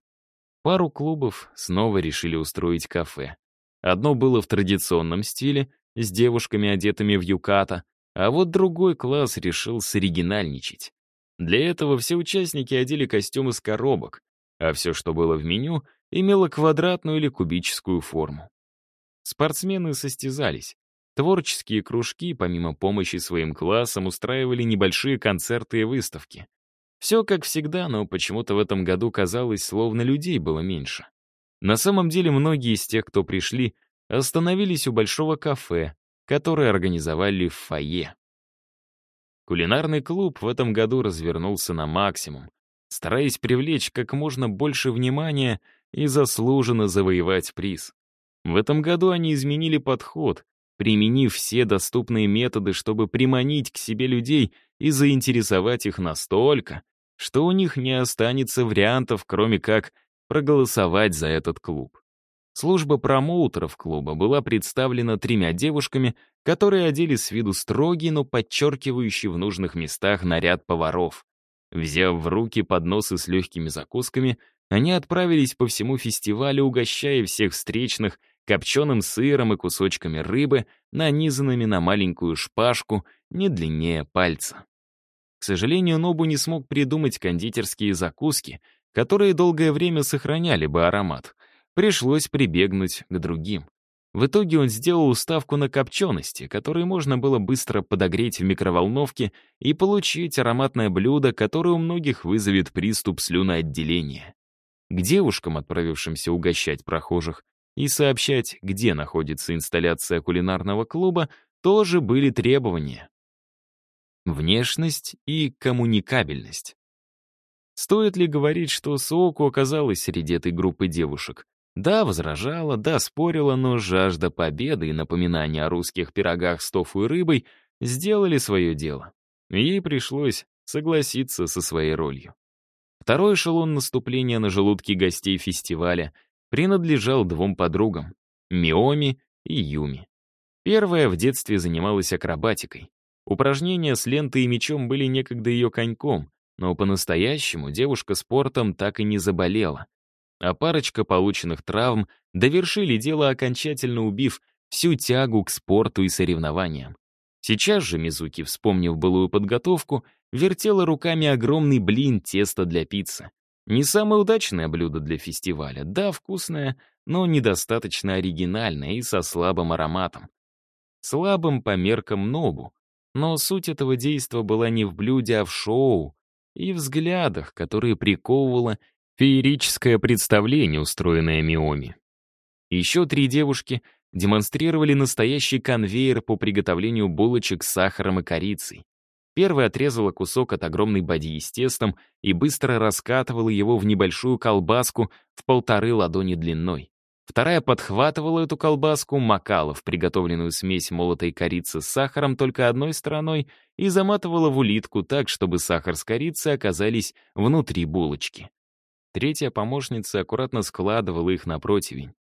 Пару клубов снова решили устроить кафе. Одно было в традиционном стиле, с девушками, одетыми в юката, а вот другой класс решил соригинальничать. Для этого все участники одели костюмы с коробок, а все, что было в меню, имело квадратную или кубическую форму. Спортсмены состязались. Творческие кружки, помимо помощи своим классам, устраивали небольшие концерты и выставки. Все как всегда, но почему-то в этом году казалось, словно людей было меньше. На самом деле многие из тех, кто пришли, остановились у большого кафе, которое организовали в фойе. Кулинарный клуб в этом году развернулся на максимум, стараясь привлечь как можно больше внимания и заслуженно завоевать приз. В этом году они изменили подход, применив все доступные методы, чтобы приманить к себе людей и заинтересовать их настолько, что у них не останется вариантов, кроме как проголосовать за этот клуб. Служба промоутеров клуба была представлена тремя девушками, которые одели с виду строгий, но подчеркивающий в нужных местах наряд поваров. Взяв в руки подносы с легкими закусками, они отправились по всему фестивалю, угощая всех встречных копченым сыром и кусочками рыбы, нанизанными на маленькую шпажку не длиннее пальца. К сожалению, Нобу не смог придумать кондитерские закуски, которые долгое время сохраняли бы аромат. Пришлось прибегнуть к другим. В итоге он сделал ставку на копчености, которые можно было быстро подогреть в микроволновке и получить ароматное блюдо, которое у многих вызовет приступ слюноотделения. К девушкам, отправившимся угощать прохожих, и сообщать, где находится инсталляция кулинарного клуба, тоже были требования. Внешность и коммуникабельность. Стоит ли говорить, что Сооку оказалась среди этой группы девушек? Да, возражала, да, спорила, но жажда победы и напоминания о русских пирогах с тофу и рыбой сделали свое дело. Ей пришлось согласиться со своей ролью. Второй эшелон наступления на желудки гостей фестиваля — принадлежал двум подругам — Миоми и Юми. Первая в детстве занималась акробатикой. Упражнения с лентой и мечом были некогда ее коньком, но по-настоящему девушка спортом так и не заболела. а парочка полученных травм довершили дело, окончательно убив всю тягу к спорту и соревнованиям. Сейчас же Мизуки, вспомнив былую подготовку, вертела руками огромный блин теста для пиццы. Не самое удачное блюдо для фестиваля, да, вкусное, но недостаточно оригинальное и со слабым ароматом. Слабым по меркам Нобу. Но суть этого действа была не в блюде, а в шоу и взглядах, которые приковывало феерическое представление, устроенное Миоми. Еще три девушки демонстрировали настоящий конвейер по приготовлению булочек с сахаром и корицей. Первая отрезала кусок от огромной бадьи с тестом и быстро раскатывала его в небольшую колбаску в полторы ладони длиной. Вторая подхватывала эту колбаску, макала в приготовленную смесь молотой корицы с сахаром только одной стороной и заматывала в улитку так, чтобы сахар с корицей оказались внутри булочки. Третья помощница аккуратно складывала их на противень.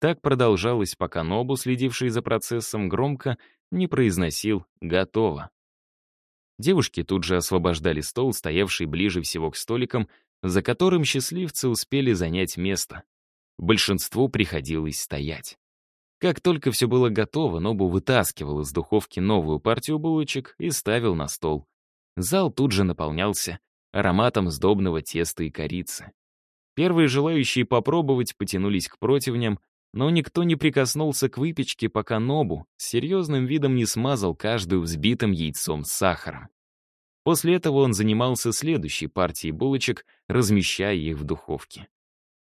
Так продолжалось, пока Нобу, следивший за процессом, громко не произносил «готово». Девушки тут же освобождали стол, стоявший ближе всего к столикам, за которым счастливцы успели занять место. Большинству приходилось стоять. Как только все было готово, Нобу вытаскивал из духовки новую партию булочек и ставил на стол. Зал тут же наполнялся ароматом сдобного теста и корицы. Первые желающие попробовать потянулись к противням, но никто не прикоснулся к выпечке, пока Нобу с серьезным видом не смазал каждую взбитым яйцом с сахаром. После этого он занимался следующей партией булочек, размещая их в духовке.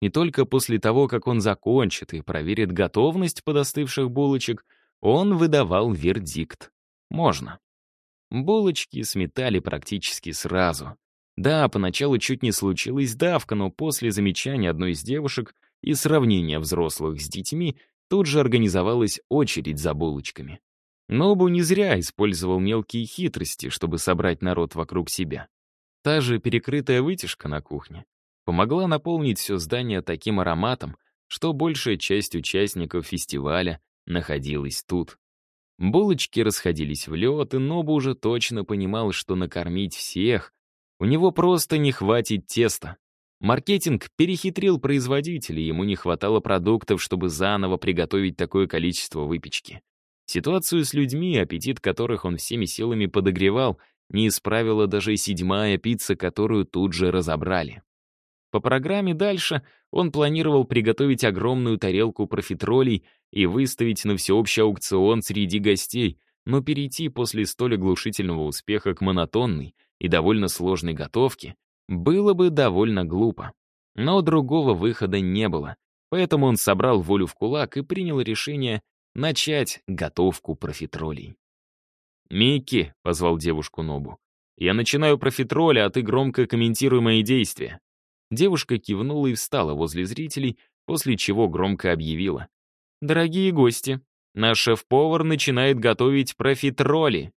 И только после того, как он закончит и проверит готовность подостывших булочек, он выдавал вердикт. Можно. Булочки сметали практически сразу. Да, поначалу чуть не случилась давка, но после замечания одной из девушек — и сравнения взрослых с детьми, тут же организовалась очередь за булочками. Нобу не зря использовал мелкие хитрости, чтобы собрать народ вокруг себя. Та же перекрытая вытяжка на кухне помогла наполнить все здание таким ароматом, что большая часть участников фестиваля находилась тут. Булочки расходились в лед, и Нобу уже точно понимал, что накормить всех у него просто не хватит теста. Маркетинг перехитрил производителей, ему не хватало продуктов, чтобы заново приготовить такое количество выпечки. Ситуацию с людьми, аппетит которых он всеми силами подогревал, не исправила даже седьмая пицца, которую тут же разобрали. По программе дальше он планировал приготовить огромную тарелку профитролей и выставить на всеобщий аукцион среди гостей, но перейти после столь оглушительного успеха к монотонной и довольно сложной готовке было бы довольно глупо. Но другого выхода не было, поэтому он собрал волю в кулак и принял решение начать готовку профитролей. «Микки», — позвал девушку Нобу, — «я начинаю профитроли, а ты громко комментируй мои действия». Девушка кивнула и встала возле зрителей, после чего громко объявила. «Дорогие гости, наш шеф-повар начинает готовить профитроли».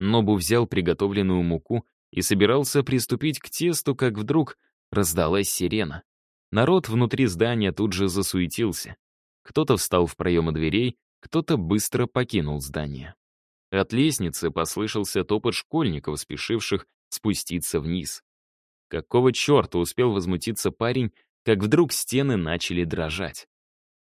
Нобу взял приготовленную муку и собирался приступить к тесту, как вдруг раздалась сирена. Народ внутри здания тут же засуетился. Кто-то встал в проемы дверей, кто-то быстро покинул здание. От лестницы послышался топот школьников, спешивших спуститься вниз. Какого черта успел возмутиться парень, как вдруг стены начали дрожать.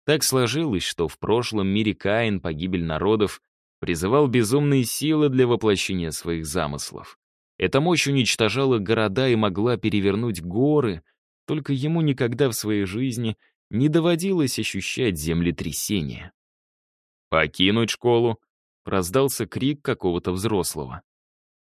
Так сложилось, что в прошлом мире Каин, погибель народов, призывал безумные силы для воплощения своих замыслов. Эта мощь уничтожала города и могла перевернуть горы, только ему никогда в своей жизни не доводилось ощущать землетрясение. «Покинуть школу!» — раздался крик какого-то взрослого.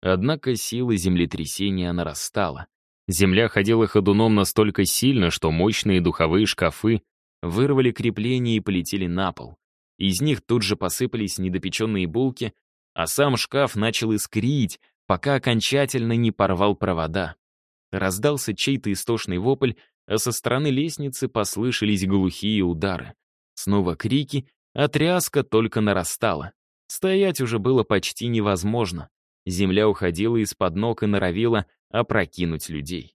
Однако сила землетрясения нарастала. Земля ходила ходуном настолько сильно, что мощные духовые шкафы вырвали крепления и полетели на пол. Из них тут же посыпались недопеченные булки, а сам шкаф начал искрить, пока окончательно не порвал провода. Раздался чей-то истошный вопль, а со стороны лестницы послышались глухие удары. Снова крики, а тряска только нарастала. Стоять уже было почти невозможно. Земля уходила из-под ног и норовила опрокинуть людей.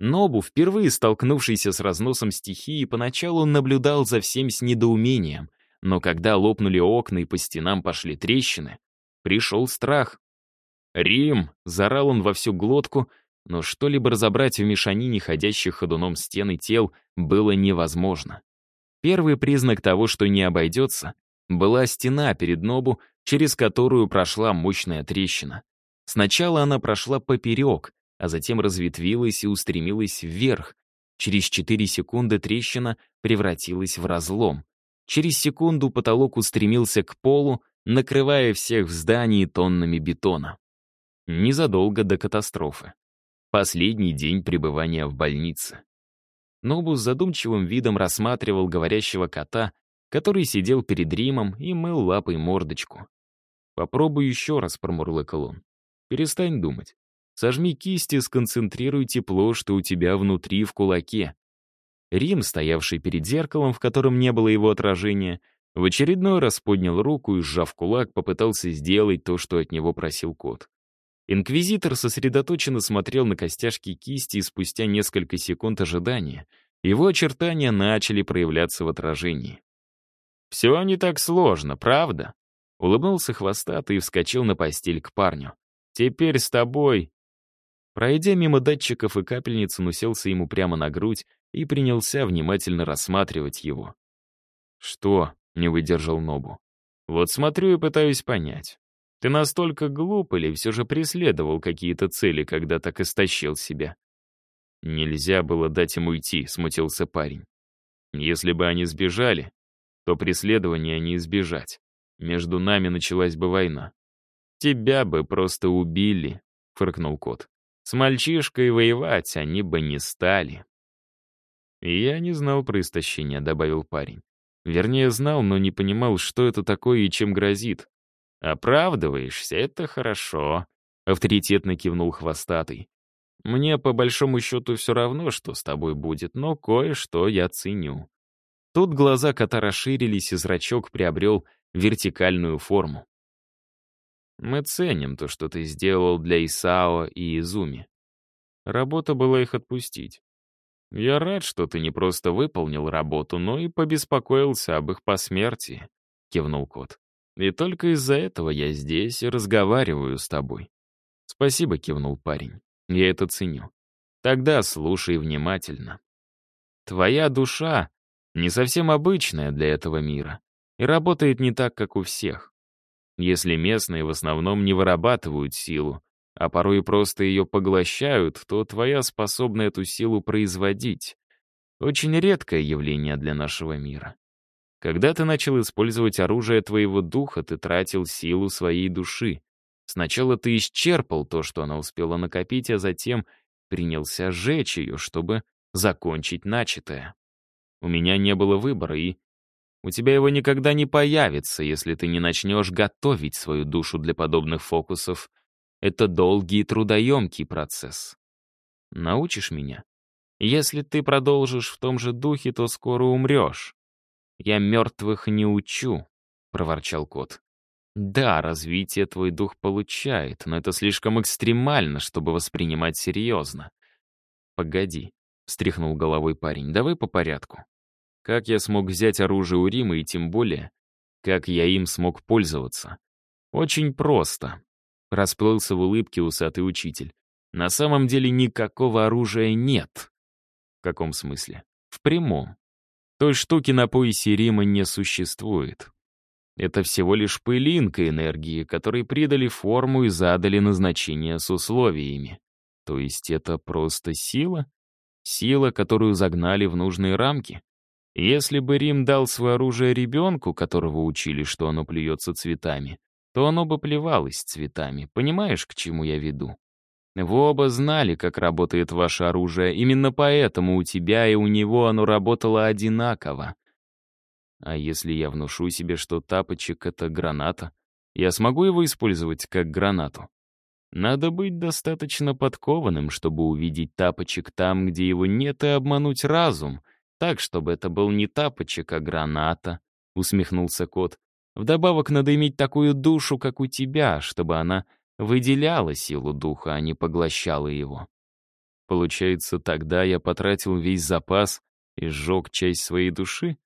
Нобу, впервые столкнувшийся с разносом стихии, поначалу наблюдал за всем с недоумением, но когда лопнули окна и по стенам пошли трещины, пришел страх. «Рим!» — заорал он во всю глотку, но что-либо разобрать в мешанине ходящих ходуном стены тел было невозможно. Первый признак того, что не обойдется, была стена перед Нобу, через которую прошла мощная трещина. Сначала она прошла поперек, а затем разветвилась и устремилась вверх. Через 4 секунды трещина превратилась в разлом. Через секунду потолок устремился к полу, накрывая всех в здании тоннами бетона. Незадолго до катастрофы. Последний день пребывания в больнице. Нобу с задумчивым видом рассматривал говорящего кота, который сидел перед Римом и мыл лапой мордочку. «Попробуй еще раз», — промурлыкал он. «Перестань думать. Сожми кисти, сконцентрируй тепло, что у тебя внутри в кулаке. Рим, стоявший перед зеркалом, в котором не было его отражения, в очередной раз поднял руку и, сжав кулак, попытался сделать то, что от него просил кот. Инквизитор сосредоточенно смотрел на костяшки кисти, и спустя несколько секунд ожидания его очертания начали проявляться в отражении. «Все не так сложно, правда?» Улыбнулся хвостатый и вскочил на постель к парню. «Теперь с тобой...» Пройдя мимо датчиков и капельниц, он уселся ему прямо на грудь и принялся внимательно рассматривать его. «Что?» — не выдержал Нобу. «Вот смотрю и пытаюсь понять. Ты настолько глуп или все же преследовал какие-то цели, когда так истощил себя?» «Нельзя было дать ему уйти», — смутился парень. «Если бы они сбежали, то преследования не избежать. Между нами началась бы война. Тебя бы просто убили», — фыркнул кот. «С мальчишкой воевать они бы не стали». «Я не знал про истощение», — добавил парень. Вернее, знал, но не понимал, что это такое и чем грозит. «Оправдываешься, это хорошо», — авторитетно кивнул хвостатый. «Мне, по большому счету, все равно, что с тобой будет, но кое-что я ценю». Тут глаза кота расширились, и зрачок приобрел вертикальную форму. «Мы ценим то, что ты сделал для Исао и Изуми. Работа была их отпустить. «Я рад, что ты не просто выполнил работу, но и побеспокоился об их посмертии», — кивнул кот. «И только из-за этого я здесь и разговариваю с тобой». «Спасибо», — кивнул парень. «Я это ценю. Тогда слушай внимательно. Твоя душа не совсем обычная для этого мира и работает не так, как у всех. Если местные в основном не вырабатывают силу, а порой просто ее поглощают, то твоя способна эту силу производить. Очень редкое явление для нашего мира. Когда ты начал использовать оружие твоего духа, ты тратил силу своей души. Сначала ты исчерпал то, что она успела накопить, а затем принялся сжечь ее, чтобы закончить начатое. У меня не было выбора, и у тебя его никогда не появится, если ты не начнешь готовить свою душу для подобных фокусов это долгий и трудоемкий процесс. Научишь меня? Если ты продолжишь в том же духе, то скоро умрешь. Я мертвых не учу, — проворчал кот. Да, развитие твой дух получает, но это слишком экстремально, чтобы воспринимать серьезно. Погоди, — встряхнул головой парень, — давай по порядку. Как я смог взять оружие у Рима и тем более, как я им смог пользоваться? Очень просто. Расплылся в улыбке усатый учитель. На самом деле никакого оружия нет. В каком смысле? В прямом. Той штуки на поясе Рима не существует. Это всего лишь пылинка энергии, которой придали форму и задали назначение с условиями. То есть это просто сила? Сила, которую загнали в нужные рамки? Если бы Рим дал свое оружие ребенку, которого учили, что оно плюется цветами, то оно бы плевалось цветами. Понимаешь, к чему я веду? Вы оба знали, как работает ваше оружие, именно поэтому у тебя и у него оно работало одинаково. А если я внушу себе, что тапочек — это граната, я смогу его использовать как гранату? Надо быть достаточно подкованным, чтобы увидеть тапочек там, где его нет, и обмануть разум, так, чтобы это был не тапочек, а граната, — усмехнулся кот. Вдобавок надо иметь такую душу, как у тебя, чтобы она выделяла силу духа, а не поглощала его. Получается, тогда я потратил весь запас и сжег часть своей души?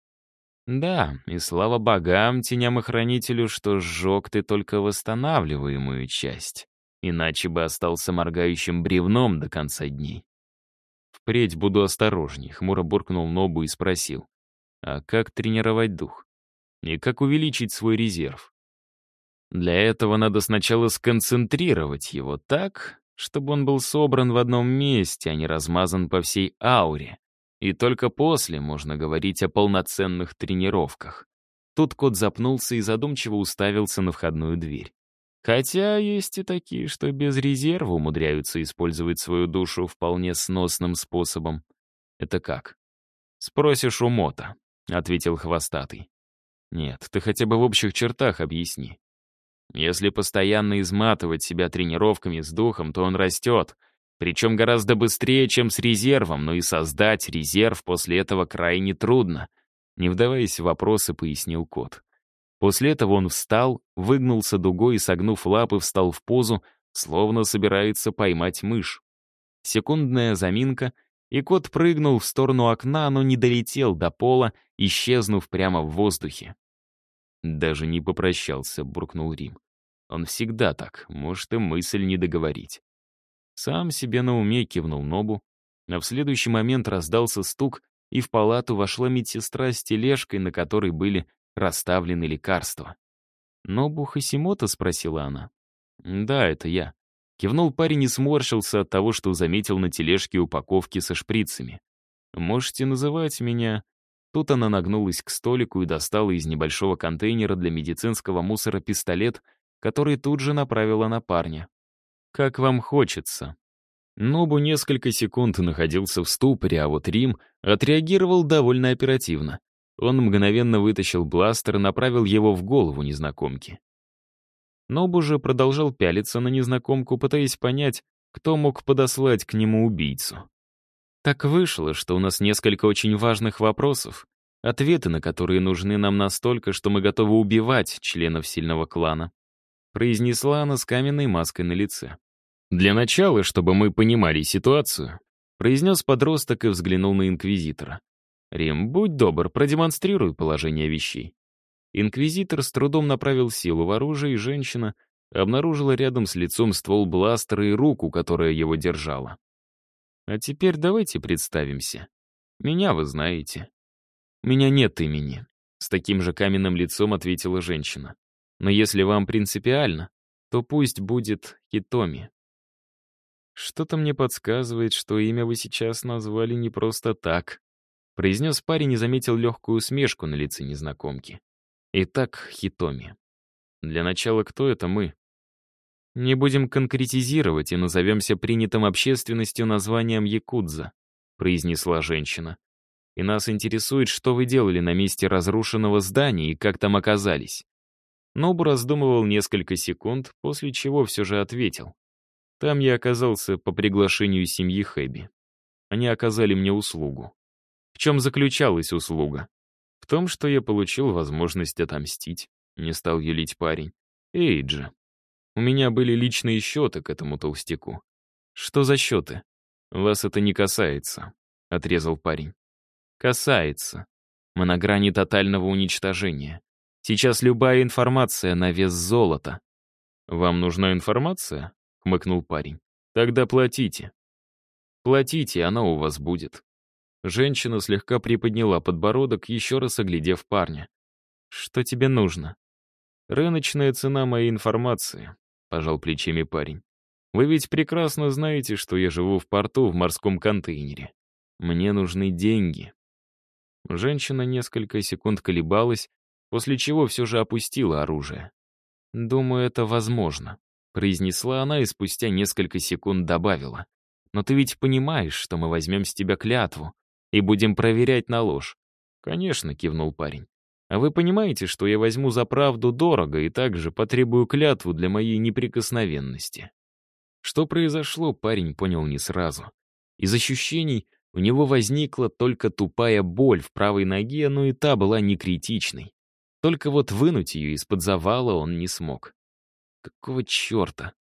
Да, и слава богам, теням и хранителю, что сжег ты только восстанавливаемую часть. иначе бы остался моргающим бревном до конца дней. «Впредь буду осторожней», — хмуро буркнул Нобу и спросил. «А как тренировать дух? И как увеличить свой резерв?» «Для этого надо сначала сконцентрировать его так, чтобы он был собран в одном месте, а не размазан по всей ауре. И только после можно говорить о полноценных тренировках». Тут кот запнулся и задумчиво уставился на входную дверь. Хотя есть и такие, что без резерва умудряются использовать свою душу вполне сносным способом. Это как? Спросишь у Мота, — ответил хвостатый. Нет, ты хотя бы в общих чертах объясни. Если постоянно изматывать себя тренировками с духом, то он растет, причем гораздо быстрее, чем с резервом, но и создать резерв после этого крайне трудно. Не вдаваясь в вопросы, пояснил кот. После этого он встал, выгнулся дугой и, согнув лапы, встал в позу, словно собирается поймать мышь. Секундная заминка, и кот прыгнул в сторону окна, но не долетел до пола, исчезнув прямо в воздухе. «Даже не попрощался», — буркнул Рим. «Он всегда так, может и мысль не договорить». Сам себе на уме кивнул Нобу, а в следующий момент раздался стук, и в палату вошла медсестра с тележкой, на которой были расставлены лекарства. «Нобу Хасимото?» — спросила она. «Да, это я». Кивнул парень и сморщился от того, что заметил на тележке упаковки со шприцами. «Можете называть меня...» Тут она нагнулась к столику и достала из небольшого контейнера для медицинского мусора пистолет, который тут же направила на парня. «Как вам хочется». Нобу несколько секунд находился в ступоре, а вот Рим отреагировал довольно оперативно. Он мгновенно вытащил бластер и направил его в голову незнакомки. Нобу же продолжал пялиться на незнакомку, пытаясь понять, кто мог подослать к нему убийцу. Так вышло, что у нас несколько очень важных вопросов, ответы на которые нужны нам настолько, что мы готовы убивать членов сильного клана, произнесла она с каменной маской на лице. Для начала, чтобы мы понимали ситуацию, произнес подросток и взглянул на инквизитора. «Рим, будь добр, продемонстрируй положение вещей». Инквизитор с трудом направил силу в оружие, и женщина обнаружила рядом с лицом ствол бластера и руку, которая его держала. «А теперь давайте представимся. Меня вы знаете». «Меня нет имени», — с таким же каменным лицом ответила женщина. «Но если вам принципиально, то пусть будет Хитоми». «Что-то мне подсказывает, что имя вы сейчас назвали не просто так», произнес парень и заметил легкую усмешку на лице незнакомки. Итак, Хитоми. Для начала, кто это мы? Не будем конкретизировать и назовемся принятым общественностью названием Якудза, произнесла женщина. И нас интересует, что вы делали на месте разрушенного здания и как там оказались. Нобу раздумывал несколько секунд, после чего все же ответил. Там я оказался по приглашению семьи Хэби. Они оказали мне услугу. В чем заключалась услуга? В том, что я получил возможность отомстить. Не стал юлить парень. Эйджи. У меня были личные счеты к этому толстяку. Что за счеты? Вас это не касается, отрезал парень. Касается. Мы на грани тотального уничтожения. Сейчас любая информация на вес золота. Вам нужна информация? хмыкнул парень. Тогда платите. Платите, она у вас будет. Женщина слегка приподняла подбородок, еще раз оглядев парня. «Что тебе нужно?» «Рыночная цена моей информации», — пожал плечами парень. «Вы ведь прекрасно знаете, что я живу в порту в морском контейнере. Мне нужны деньги». Женщина несколько секунд колебалась, после чего все же опустила оружие. «Думаю, это возможно», — произнесла она и спустя несколько секунд добавила. «Но ты ведь понимаешь, что мы возьмем с тебя клятву, и будем проверять на ложь». «Конечно», — кивнул парень. «А вы понимаете, что я возьму за правду дорого и также потребую клятву для моей неприкосновенности?» Что произошло, парень понял не сразу. Из ощущений у него возникла только тупая боль в правой ноге, но и та была не критичной. Только вот вынуть ее из-под завала он не смог. Какого черта?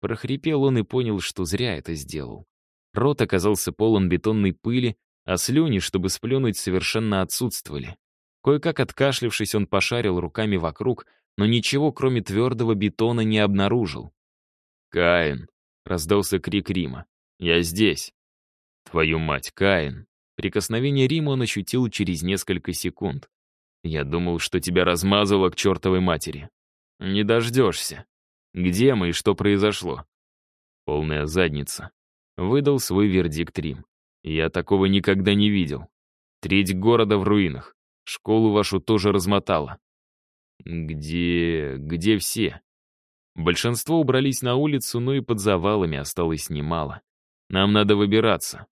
Прохрипел он и понял, что зря это сделал. Рот оказался полон бетонной пыли, а слюни, чтобы сплюнуть, совершенно отсутствовали. Кое-как откашлившись, он пошарил руками вокруг, но ничего, кроме твердого бетона, не обнаружил. «Каин!» — раздался крик Рима. «Я здесь!» «Твою мать, Каин!» Прикосновение Рима он ощутил через несколько секунд. «Я думал, что тебя размазало к чертовой матери. Не дождешься. Где мы и что произошло?» Полная задница. Выдал свой вердикт Рим. Я такого никогда не видел. Треть города в руинах. Школу вашу тоже размотала. Где... где все? Большинство убрались на улицу, но и под завалами осталось немало. Нам надо выбираться.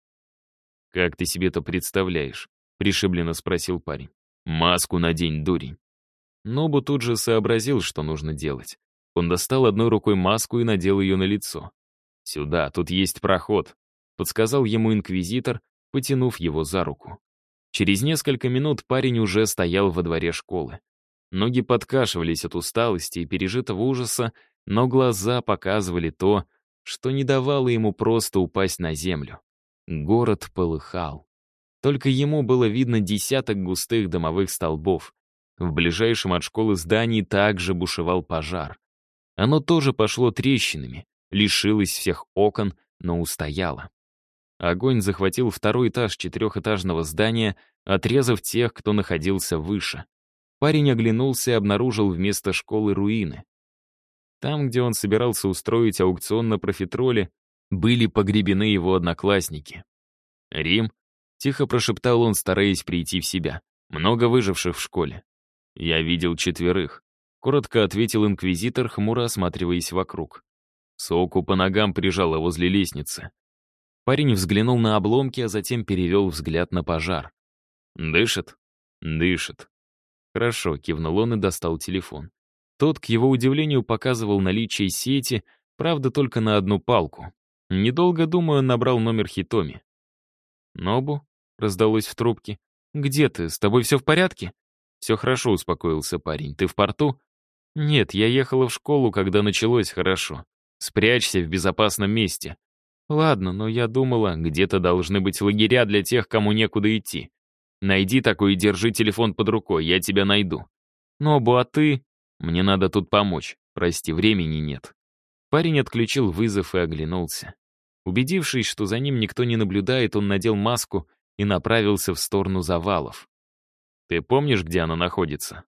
«Как ты себе это представляешь?» — пришибленно спросил парень. «Маску надень, дурень». Нобу тут же сообразил, что нужно делать. Он достал одной рукой маску и надел ее на лицо. «Сюда, тут есть проход», — подсказал ему инквизитор, потянув его за руку. Через несколько минут парень уже стоял во дворе школы. Ноги подкашивались от усталости и пережитого ужаса, но глаза показывали то, что не давало ему просто упасть на землю. Город полыхал. Только ему было видно десяток густых домовых столбов. В ближайшем от школы здании также бушевал пожар. Оно тоже пошло трещинами, лишилось всех окон, но устояло. Огонь захватил второй этаж четырехэтажного здания, отрезав тех, кто находился выше. Парень оглянулся и обнаружил вместо школы руины. Там, где он собирался устроить аукцион на профитроле, были погребены его одноклассники. «Рим?» — тихо прошептал он, стараясь прийти в себя. «Много выживших в школе». «Я видел четверых», — коротко ответил инквизитор, хмуро осматриваясь вокруг. Соку по ногам прижало возле лестницы. Парень взглянул на обломки, а затем перевел взгляд на пожар. «Дышит?» «Дышит». «Хорошо», — кивнул он и достал телефон. Тот, к его удивлению, показывал наличие сети, правда, только на одну палку. Недолго думая, набрал номер Хитоми. «Нобу?» — раздалось в трубке. «Где ты? С тобой все в порядке?» «Все хорошо», — успокоился парень. «Ты в порту?» «Нет, я ехала в школу, когда началось хорошо. Спрячься в безопасном месте». «Ладно, но я думала, где-то должны быть лагеря для тех, кому некуда идти. Найди такой и держи телефон под рукой, я тебя найду». «Нобу, а ты?» «Мне надо тут помочь. Прости, времени нет». Парень отключил вызов и оглянулся. Убедившись, что за ним никто не наблюдает, он надел маску и направился в сторону завалов. «Ты помнишь, где она находится?»